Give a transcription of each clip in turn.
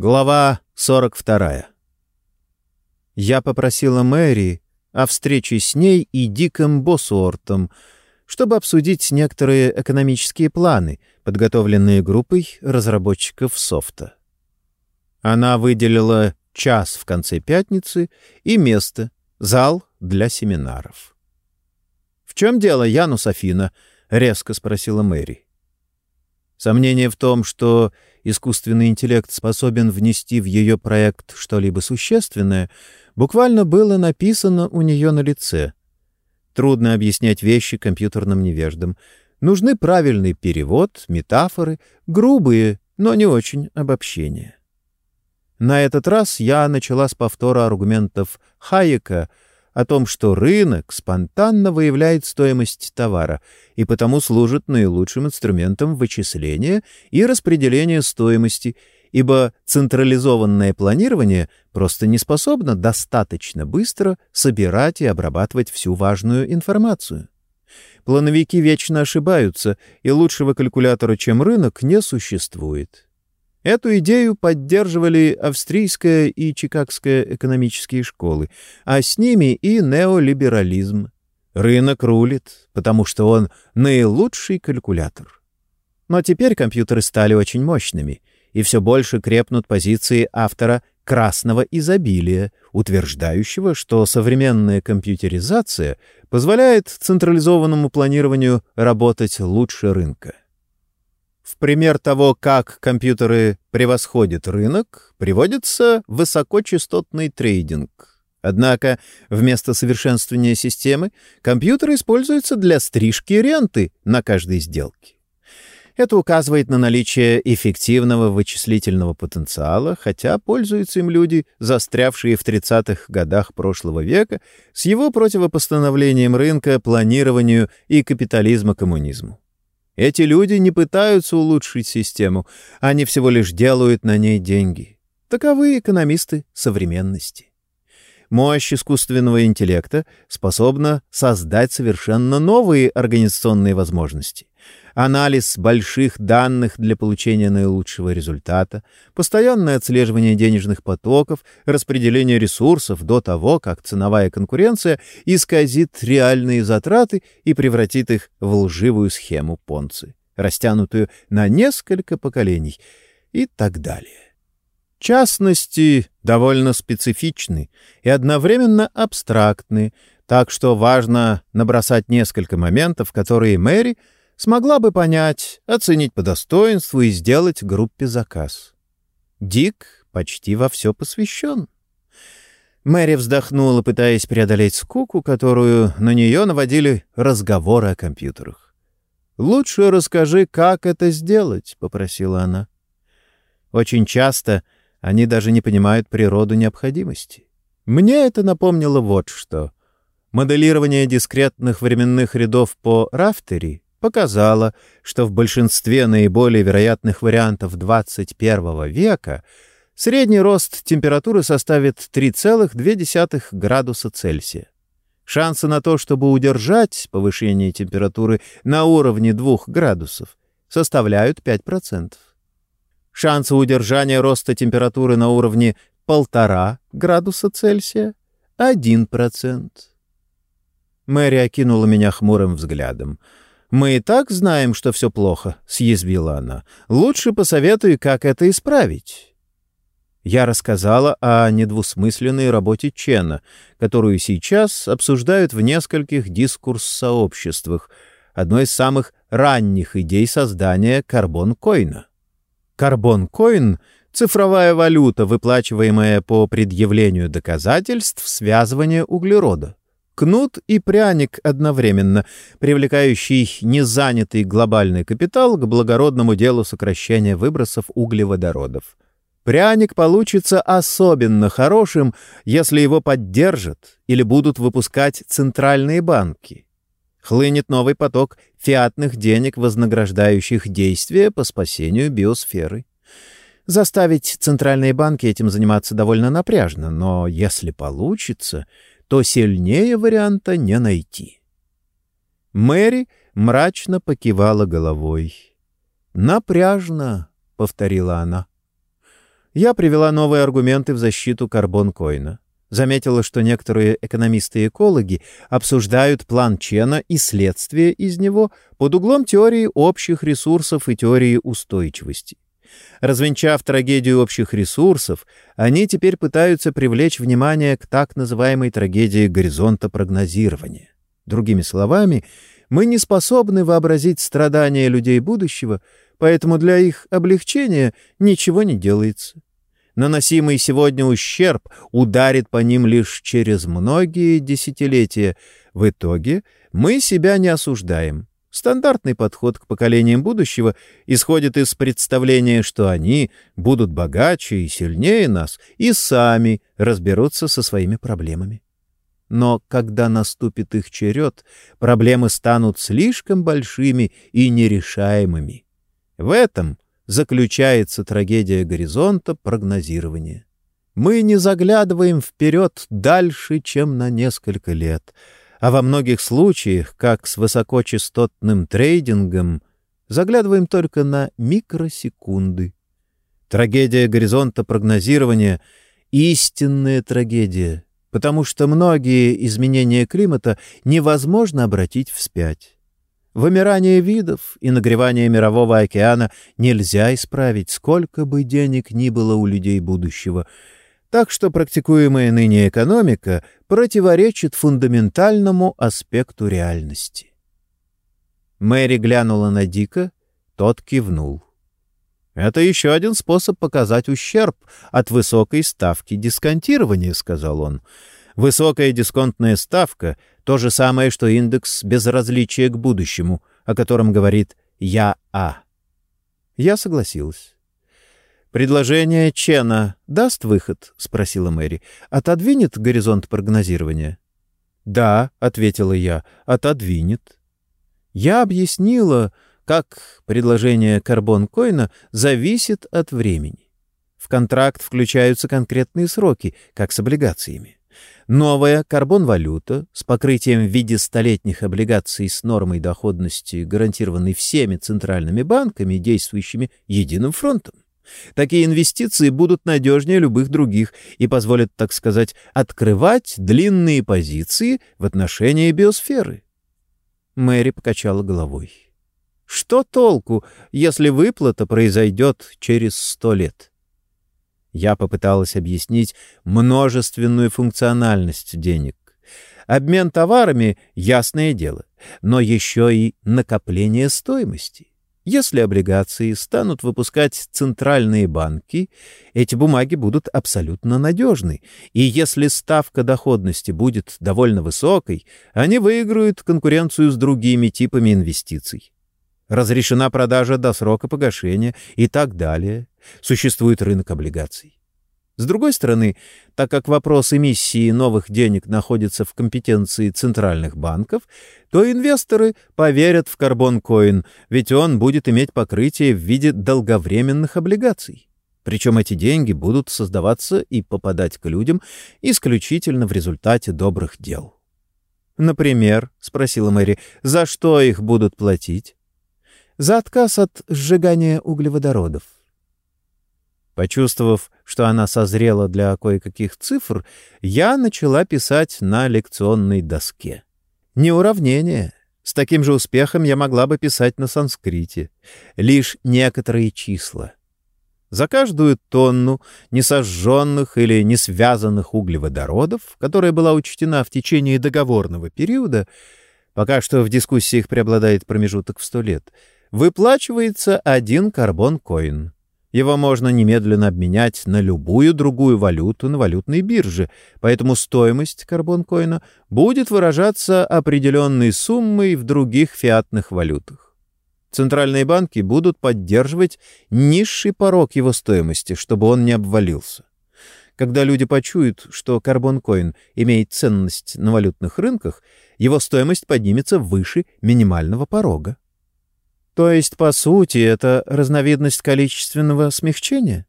Глава 42. Я попросила Мэри о встрече с ней и Диком Боссуортом, чтобы обсудить некоторые экономические планы, подготовленные группой разработчиков софта. Она выделила час в конце пятницы и место, зал для семинаров. «В чем дело, Янус Афина?» — резко спросила Мэри. Сомнение в том, что искусственный интеллект способен внести в ее проект что-либо существенное, буквально было написано у нее на лице. Трудно объяснять вещи компьютерным невеждам. Нужны правильный перевод, метафоры, грубые, но не очень обобщения. На этот раз я начала с повтора аргументов Хайека — о том, что рынок спонтанно выявляет стоимость товара и потому служит наилучшим инструментом вычисления и распределения стоимости, ибо централизованное планирование просто не способно достаточно быстро собирать и обрабатывать всю важную информацию. Плановики вечно ошибаются, и лучшего калькулятора, чем рынок, не существует. Эту идею поддерживали австрийская и чикагская экономические школы, а с ними и неолиберализм. Рынок рулит, потому что он наилучший калькулятор. Но теперь компьютеры стали очень мощными, и все больше крепнут позиции автора красного изобилия, утверждающего, что современная компьютеризация позволяет централизованному планированию работать лучше рынка. В пример того, как компьютеры превосходят рынок, приводится высокочастотный трейдинг. Однако вместо совершенствования системы компьютер используется для стрижки ренты на каждой сделке. Это указывает на наличие эффективного вычислительного потенциала, хотя пользуются им люди, застрявшие в 30-х годах прошлого века, с его противопостановлением рынка, планированию и капитализма-коммунизму. Эти люди не пытаются улучшить систему, они всего лишь делают на ней деньги. Таковы экономисты современности. Мощь искусственного интеллекта способна создать совершенно новые организационные возможности анализ больших данных для получения наилучшего результата, постоянное отслеживание денежных потоков, распределение ресурсов до того, как ценовая конкуренция исказит реальные затраты и превратит их в лживую схему понцы, растянутую на несколько поколений и так далее. Частности довольно специфичны и одновременно абстрактны, так что важно набросать несколько моментов, которые Мэри — смогла бы понять, оценить по достоинству и сделать группе заказ. Дик почти во все посвящен. Мэри вздохнула, пытаясь преодолеть скуку, которую на нее наводили разговоры о компьютерах. «Лучше расскажи, как это сделать», — попросила она. Очень часто они даже не понимают природу необходимости. Мне это напомнило вот что. Моделирование дискретных временных рядов по рафтери показала, что в большинстве наиболее вероятных вариантов 21 века средний рост температуры составит 3,2 градуса Цельсия. Шансы на то, чтобы удержать повышение температуры на уровне 2 градусов, составляют 5%. Шансы удержания роста температуры на уровне 1,5 градуса Цельсия — 1%. Мэри окинула меня хмурым взглядом — «Мы и так знаем, что все плохо», — съязвила она. «Лучше посоветуй, как это исправить». Я рассказала о недвусмысленной работе Чена, которую сейчас обсуждают в нескольких дискурс-сообществах, одной из самых ранних идей создания карбон-койна. Карбон-койн — цифровая валюта, выплачиваемая по предъявлению доказательств связывания углерода кнут и пряник одновременно, привлекающий незанятый глобальный капитал к благородному делу сокращения выбросов углеводородов. Пряник получится особенно хорошим, если его поддержат или будут выпускать центральные банки. Хлынет новый поток фиатных денег, вознаграждающих действия по спасению биосферы. Заставить центральные банки этим заниматься довольно напряжно, но если получится, то сильнее варианта не найти. Мэри мрачно покивала головой. «Напряжно», — повторила она. Я привела новые аргументы в защиту карбон-коина. Заметила, что некоторые экономисты-экологи обсуждают план Чена и следствие из него под углом теории общих ресурсов и теории устойчивости. Развенчав трагедию общих ресурсов, они теперь пытаются привлечь внимание к так называемой трагедии горизонта прогнозирования. Другими словами, мы не способны вообразить страдания людей будущего, поэтому для их облегчения ничего не делается. Наносимый сегодня ущерб ударит по ним лишь через многие десятилетия. В итоге мы себя не осуждаем. Стандартный подход к поколениям будущего исходит из представления, что они будут богаче и сильнее нас и сами разберутся со своими проблемами. Но когда наступит их черед, проблемы станут слишком большими и нерешаемыми. В этом заключается трагедия горизонта прогнозирования. Мы не заглядываем вперед дальше, чем на несколько лет — а во многих случаях, как с высокочастотным трейдингом, заглядываем только на микросекунды. Трагедия горизонта прогнозирования — истинная трагедия, потому что многие изменения климата невозможно обратить вспять. Вымирание видов и нагревание мирового океана нельзя исправить, сколько бы денег ни было у людей будущего — так что практикуемая ныне экономика противоречит фундаментальному аспекту реальности. Мэри глянула на Дика, тот кивнул. «Это еще один способ показать ущерб от высокой ставки дисконтирования», — сказал он. «Высокая дисконтная ставка — то же самое, что индекс безразличия к будущему, о котором говорит «Я А». Я согласилась. «Предложение Чена даст выход?» — спросила Мэри. «Отодвинет горизонт прогнозирования?» «Да», — ответила я, — «отодвинет». Я объяснила, как предложение карбон-койна зависит от времени. В контракт включаются конкретные сроки, как с облигациями. Новая карбон-валюта с покрытием в виде столетних облигаций с нормой доходности, гарантированной всеми центральными банками, действующими единым фронтом. Такие инвестиции будут надежнее любых других и позволят, так сказать, открывать длинные позиции в отношении биосферы. Мэри покачала головой. Что толку, если выплата произойдет через сто лет? Я попыталась объяснить множественную функциональность денег. Обмен товарами — ясное дело, но еще и накопление стоимости. Если облигации станут выпускать центральные банки, эти бумаги будут абсолютно надежны, и если ставка доходности будет довольно высокой, они выиграют конкуренцию с другими типами инвестиций. Разрешена продажа до срока погашения и так далее. Существует рынок облигаций. С другой стороны, так как вопрос эмиссии новых денег находится в компетенции центральных банков, то инвесторы поверят в карбон-коин, ведь он будет иметь покрытие в виде долговременных облигаций. Причем эти деньги будут создаваться и попадать к людям исключительно в результате добрых дел. «Например», — спросила Мэри, — «за что их будут платить?» «За отказ от сжигания углеводородов». Почувствовав, что она созрела для кое-каких цифр, я начала писать на лекционной доске. Не уравнение. С таким же успехом я могла бы писать на санскрите. Лишь некоторые числа. За каждую тонну несожженных или не связанных углеводородов, которая была учтена в течение договорного периода, пока что в дискуссиях преобладает промежуток в сто лет, выплачивается один карбон-коин. Его можно немедленно обменять на любую другую валюту на валютной бирже, поэтому стоимость карбон-коина будет выражаться определенной суммой в других фиатных валютах. Центральные банки будут поддерживать низший порог его стоимости, чтобы он не обвалился. Когда люди почуют, что карбон-коин имеет ценность на валютных рынках, его стоимость поднимется выше минимального порога. То есть, по сути, это разновидность количественного смягчения?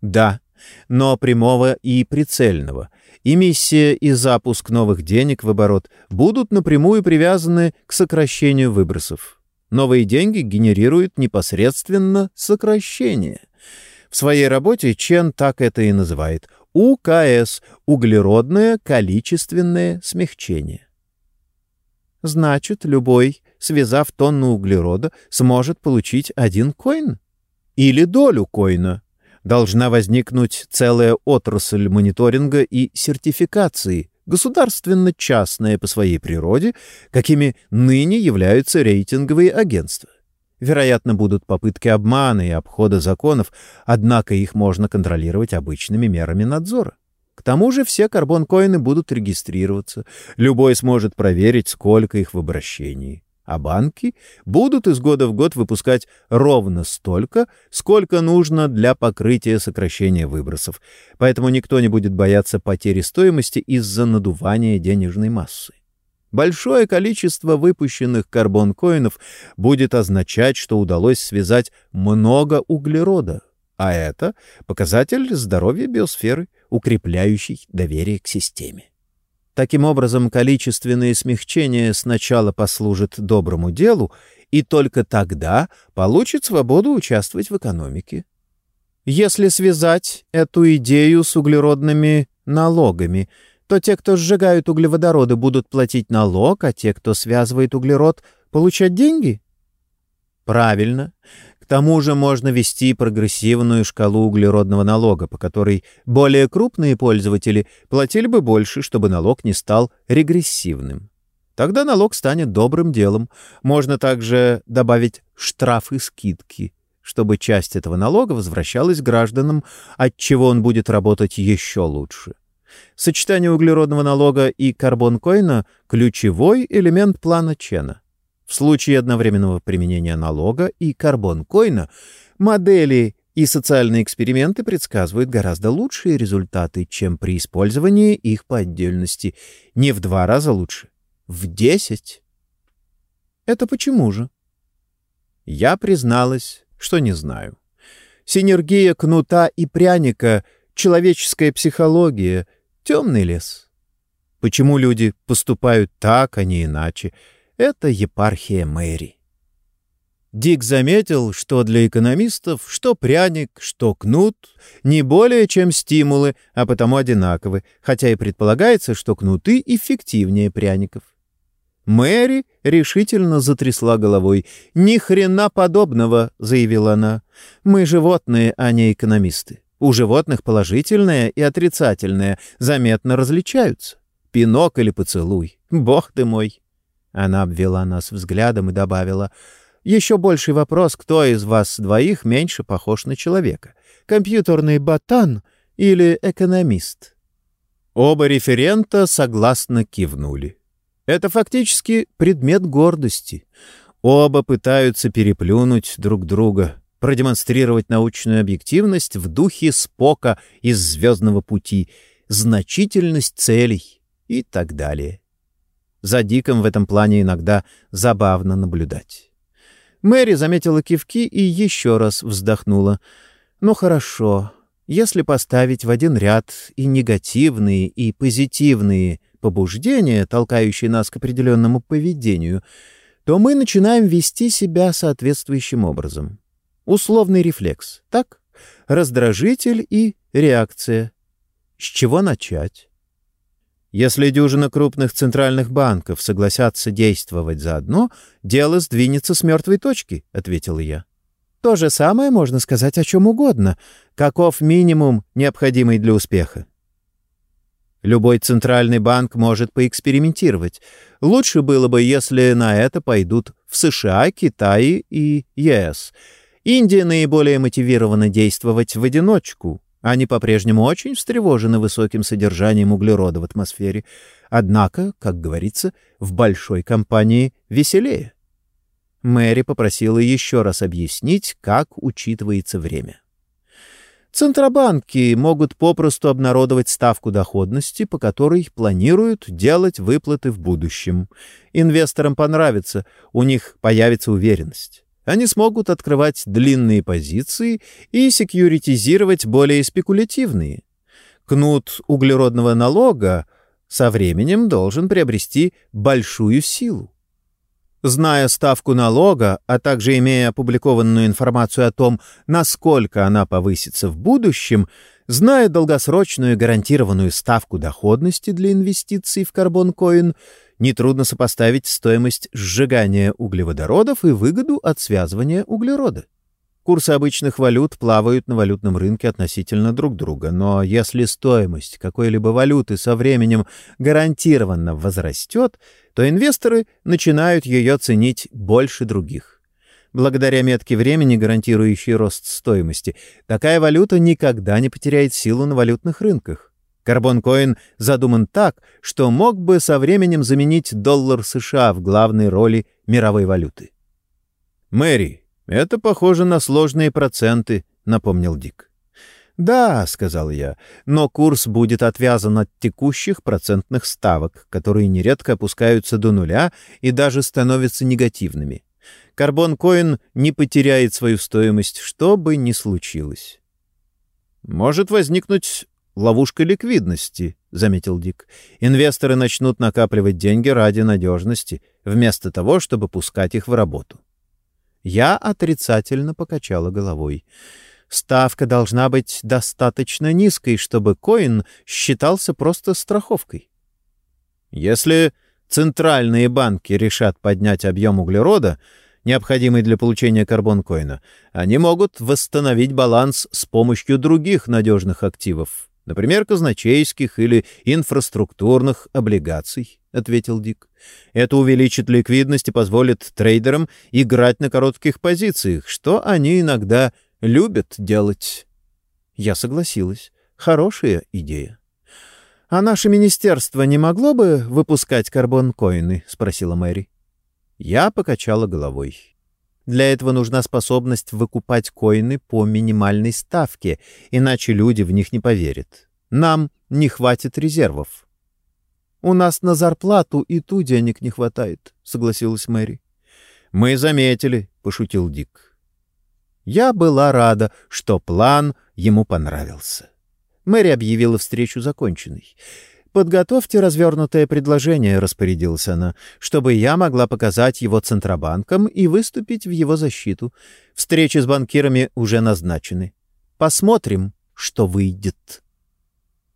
Да, но прямого и прицельного. Эмиссия и запуск новых денег в оборот будут напрямую привязаны к сокращению выбросов. Новые деньги генерируют непосредственно сокращение. В своей работе Чен так это и называет — УКС — углеродное количественное смягчение. Значит, любой, связав тонну углерода, сможет получить один коин? Или долю коина? Должна возникнуть целая отрасль мониторинга и сертификации, государственно-частная по своей природе, какими ныне являются рейтинговые агентства. Вероятно, будут попытки обмана и обхода законов, однако их можно контролировать обычными мерами надзора. К тому же все карбон-коины будут регистрироваться, любой сможет проверить, сколько их в обращении. А банки будут из года в год выпускать ровно столько, сколько нужно для покрытия сокращения выбросов, поэтому никто не будет бояться потери стоимости из-за надувания денежной массы. Большое количество выпущенных карбон-коинов будет означать, что удалось связать много углерода, а это показатель здоровья биосферы — укрепляющий доверие к системе. Таким образом, количественное смягчение сначала послужит доброму делу и только тогда получит свободу участвовать в экономике. Если связать эту идею с углеродными налогами, то те, кто сжигают углеводороды, будут платить налог, а те, кто связывает углерод, получать деньги? Правильно тому же можно ввести прогрессивную шкалу углеродного налога, по которой более крупные пользователи платили бы больше, чтобы налог не стал регрессивным. Тогда налог станет добрым делом. Можно также добавить штрафы скидки, чтобы часть этого налога возвращалась гражданам, от чего он будет работать еще лучше. Сочетание углеродного налога и карбон-койна — ключевой элемент плана Чена. В случае одновременного применения налога и карбон-койна модели и социальные эксперименты предсказывают гораздо лучшие результаты, чем при использовании их по отдельности. Не в два раза лучше, в десять. Это почему же? Я призналась, что не знаю. Синергия кнута и пряника, человеческая психология, темный лес. Почему люди поступают так, а не иначе — это епархия Мэри. Дик заметил, что для экономистов что пряник, что кнут не более чем стимулы, а потому одинаковы, хотя и предполагается, что кнуты эффективнее пряников. Мэри решительно затрясла головой. «Ни хрена подобного», — заявила она. «Мы животные, а не экономисты. У животных положительное и отрицательное заметно различаются. Пинок или поцелуй. Бог ты мой!» Она обвела нас взглядом и добавила, «Еще больший вопрос, кто из вас двоих меньше похож на человека? Компьютерный ботан или экономист?» Оба референта согласно кивнули. Это фактически предмет гордости. Оба пытаются переплюнуть друг друга, продемонстрировать научную объективность в духе Спока из «Звездного пути», значительность целей и так далее. За Диком в этом плане иногда забавно наблюдать. Мэри заметила кивки и еще раз вздохнула. «Ну хорошо, если поставить в один ряд и негативные, и позитивные побуждения, толкающие нас к определенному поведению, то мы начинаем вести себя соответствующим образом. Условный рефлекс, так? Раздражитель и реакция. С чего начать? Если дюжина крупных центральных банков согласятся действовать заодно, дело сдвинется с мертвой точки, — ответил я. То же самое можно сказать о чем угодно. Каков минимум, необходимый для успеха? Любой центральный банк может поэкспериментировать. Лучше было бы, если на это пойдут в США, Китае и ЕС. Индия наиболее мотивирована действовать в одиночку, они по-прежнему очень встревожены высоким содержанием углерода в атмосфере. Однако, как говорится, в большой компании веселее. Мэри попросила еще раз объяснить, как учитывается время. Центробанки могут попросту обнародовать ставку доходности, по которой планируют делать выплаты в будущем. Инвесторам понравится, у них появится уверенность. Они смогут открывать длинные позиции и секьюритизировать более спекулятивные. Кнут углеродного налога со временем должен приобрести большую силу. Зная ставку налога, а также имея опубликованную информацию о том, насколько она повысится в будущем, зная долгосрочную гарантированную ставку доходности для инвестиций в карбон-коин, нетрудно сопоставить стоимость сжигания углеводородов и выгоду от связывания углерода. Курсы обычных валют плавают на валютном рынке относительно друг друга, но если стоимость какой-либо валюты со временем гарантированно возрастет, то инвесторы начинают ее ценить больше других. Благодаря метке времени, гарантирующей рост стоимости, такая валюта никогда не потеряет силу на валютных рынках. Карбон-коин задуман так, что мог бы со временем заменить доллар США в главной роли мировой валюты. «Мэри, это похоже на сложные проценты», — напомнил Дик. «Да», — сказал я, — «но курс будет отвязан от текущих процентных ставок, которые нередко опускаются до нуля и даже становятся негативными. Карбон-коин не потеряет свою стоимость, что бы ни случилось». «Может возникнуть ловушка ликвидности», — заметил Дик. «Инвесторы начнут накапливать деньги ради надежности, вместо того, чтобы пускать их в работу». Я отрицательно покачала головой. Ставка должна быть достаточно низкой, чтобы коин считался просто страховкой. Если центральные банки решат поднять объем углерода, необходимый для получения карбон-коина, они могут восстановить баланс с помощью других надежных активов, например, казначейских или инфраструктурных облигаций, — ответил Дик. Это увеличит ликвидность и позволит трейдерам играть на коротких позициях, что они иногда любят делать. Я согласилась. Хорошая идея. «А наше министерство не могло бы выпускать карбон-коины?» — спросила Мэри. Я покачала головой. Для этого нужна способность выкупать коины по минимальной ставке, иначе люди в них не поверят. Нам не хватит резервов. «У нас на зарплату и ту денег не хватает», — согласилась Мэри. «Мы заметили», — пошутил Дик. Я была рада, что план ему понравился. Мэри объявила встречу законченной. «Подготовьте развернутое предложение», — распорядилась она, «чтобы я могла показать его Центробанкам и выступить в его защиту. Встречи с банкирами уже назначены. Посмотрим, что выйдет».